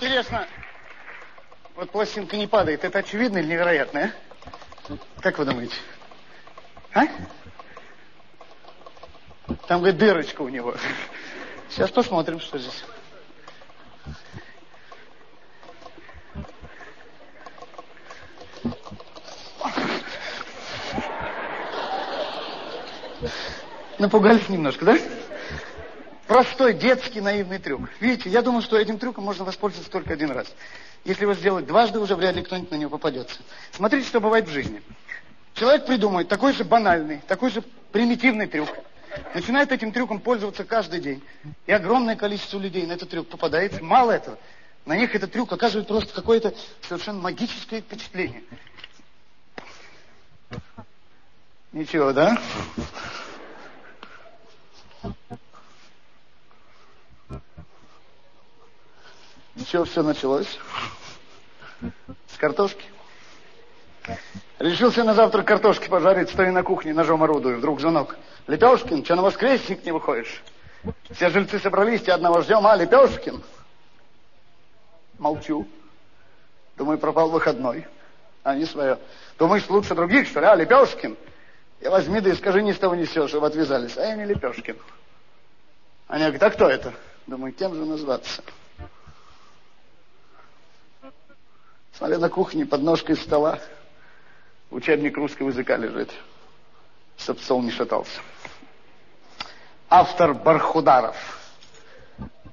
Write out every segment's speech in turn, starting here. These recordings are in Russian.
Интересно, вот пластинка не падает. Это очевидно или невероятно, а? Как вы думаете? А? Там, говорит, дырочка у него. Сейчас посмотрим, что здесь. Напугались немножко, да? Простой детский наивный трюк. Видите, я думал, что этим трюком можно воспользоваться только один раз. Если его сделать дважды, уже вряд ли кто-нибудь на него попадется. Смотрите, что бывает в жизни. Человек придумает такой же банальный, такой же примитивный трюк. Начинает этим трюком пользоваться каждый день. И огромное количество людей на этот трюк попадает. Мало этого. На них этот трюк оказывает просто какое-то совершенно магическое впечатление. Ничего, да? Ничего, все началось? С картошки. Решился на завтрак картошки пожарить, стою на кухне, ножом орудую. Вдруг звонок. Лепешкин, что на воскресник не выходишь? Все жильцы собрались, тебя одного ждем, а, Лепешкин? Молчу. Думаю, пропал выходной. А не свое. Думаешь, лучше других, что ли, а, Лепешкин? Я возьми, да и скажи, ни с того сего, чтобы отвязались. А я не Лепешкин. Они говорят, а кто это? Думаю, кем же назваться? Смотрю, на кухне под ножкой стола учебник русского языка лежит, чтоб стол не шатался. Автор Бархударов.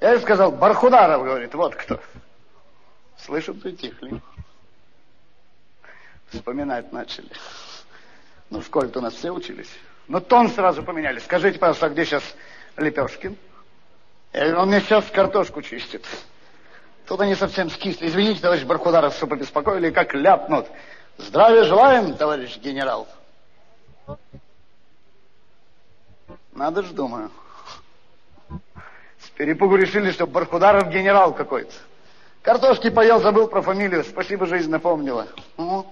Я ей сказал, Бархударов, говорит, вот кто. Слышат, притихли. Вспоминать начали. Ну, в школе-то у нас все учились. Но тон сразу поменяли. Скажите, пожалуйста, а где сейчас Лепешкин? Он мне сейчас картошку чистит. Тут они совсем скисли. Извините, товарищ Бархударов, что побеспокоили, как ляпнут. Здравия желаем, товарищ генерал. Надо ж, думаю. С перепугу решили, что Бархударов генерал какой-то. Картошки поел, забыл про фамилию. Спасибо, жизнь напомнила. У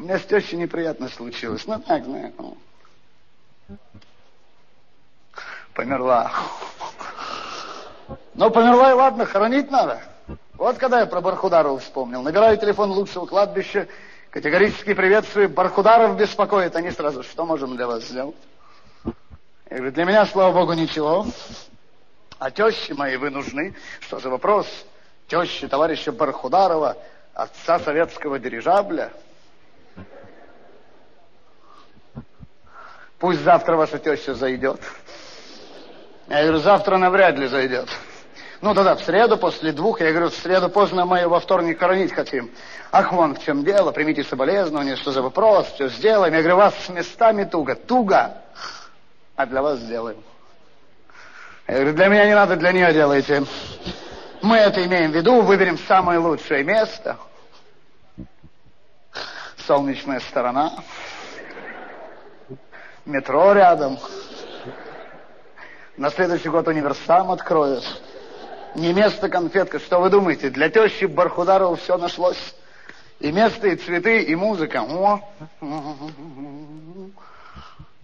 меня с тещей неприятно случилось. Ну, так, знаю. Померла. Ну, померла и ладно, хоронить надо. Вот когда я про Бархударова вспомнил. Набираю телефон лучшего кладбища, категорически приветствую. Бархударов беспокоит. Они сразу, что можем для вас сделать? Я говорю, для меня, слава богу, ничего. А тещи мои вы нужны. Что за вопрос? Тещи товарища Бархударова, отца советского дирижабля. Пусть завтра ваша теща зайдет. Я говорю, завтра навряд ли зайдет. Ну да-да, в среду после двух, я говорю, в среду поздно мы во вторник хоронить хотим. Ах, вон в чем дело, примите соболезнования, что за вопрос, все сделаем. Я говорю, вас с местами туго, туго, а для вас сделаем. Я говорю, для меня не надо, для нее делайте. Мы это имеем в виду, выберем самое лучшее место. Солнечная сторона. Метро рядом. На следующий год универсам откроют. Не место конфетка. Что вы думаете? Для тещи Бархударова все нашлось. И место, и цветы, и музыка. О!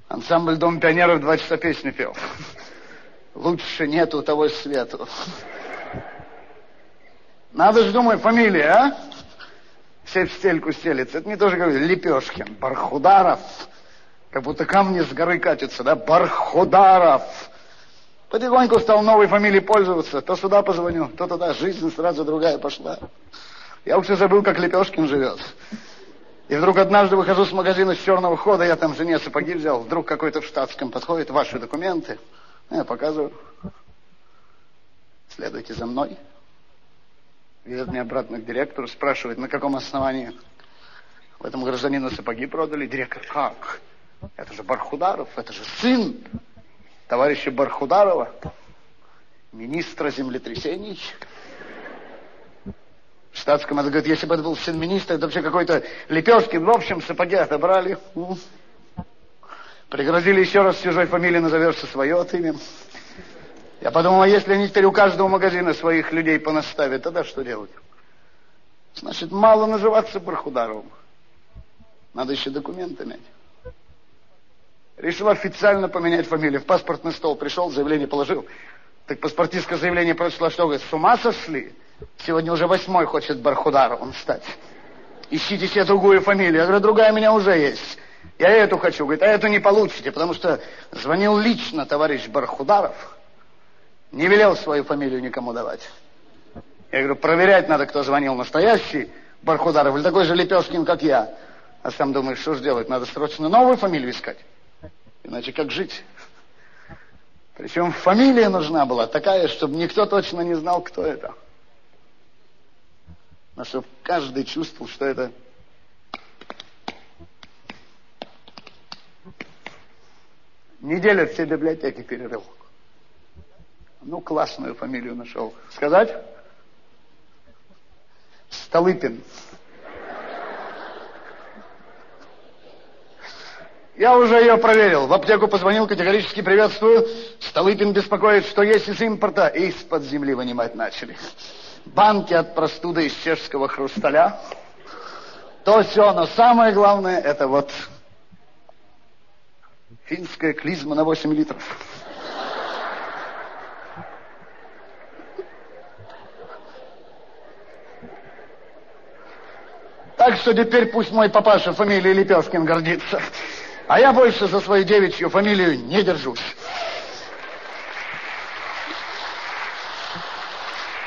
Ансамбль Дом пионеров два часа песни пел. Лучше нету того свету. Надо же, думаю, фамилия, а? Все в стельку стелится. Это не тоже говорю, Лепешкин, Бархударов. Как будто камни с горы катятся, да? Бархударов. Потихоньку стал новой фамилией пользоваться. То сюда позвоню, то туда. Жизнь сразу другая пошла. Я уже забыл, как Лепешкин живет. И вдруг однажды выхожу с магазина с черного хода, я там жене сапоги взял. Вдруг какой-то в штатском подходит, ваши документы. Я показываю. Следуйте за мной. Ведет меня обратно к директору, спрашивает, на каком основании в этом гражданину сапоги продали. Директор, как? Это же Бархударов, это же сын товарища Бархударова, министра землетрясений. Штатском это говорит, если бы это был сын министра, это вообще какой-то Лепешкин. В общем, сапоги отобрали. Пригрозили еще раз чужой фамилией назовешься свое от имя. Я подумал, а если они теперь у каждого магазина своих людей понаставят, тогда что делать? Значит, мало называться Бархударовым. Надо еще документы иметь. Решил официально поменять фамилию. В паспортный стол пришел, заявление положил. Так паспортистское заявление прочла, что, говорит, с ума сошли? Сегодня уже восьмой хочет Бархударовым стать. Ищите себе другую фамилию. Я говорю, другая у меня уже есть. Я эту хочу. Говорит, а эту не получите, потому что звонил лично товарищ Бархударов. Не велел свою фамилию никому давать. Я говорю, проверять надо, кто звонил настоящий Бархударов или такой же Лепешкин, как я. А сам думаешь, что же делать? Надо срочно новую фамилию искать. Иначе как жить? Причем фамилия нужна была такая, чтобы никто точно не знал, кто это. Но чтобы каждый чувствовал, что это неделя все библиотеки перерыл. Ну, классную фамилию нашел. Сказать? Столыпин. Я уже ее проверил. В аптеку позвонил, категорически приветствую. Столыпин беспокоит, что есть из импорта. Из-под земли вынимать начали. Банки от простуды из чешского хрусталя. То все, но самое главное, это вот финская клизма на 8 литров. Так что теперь пусть мой папаша фамилией Лепешкин гордится. А я больше за свою девичью фамилию не держусь.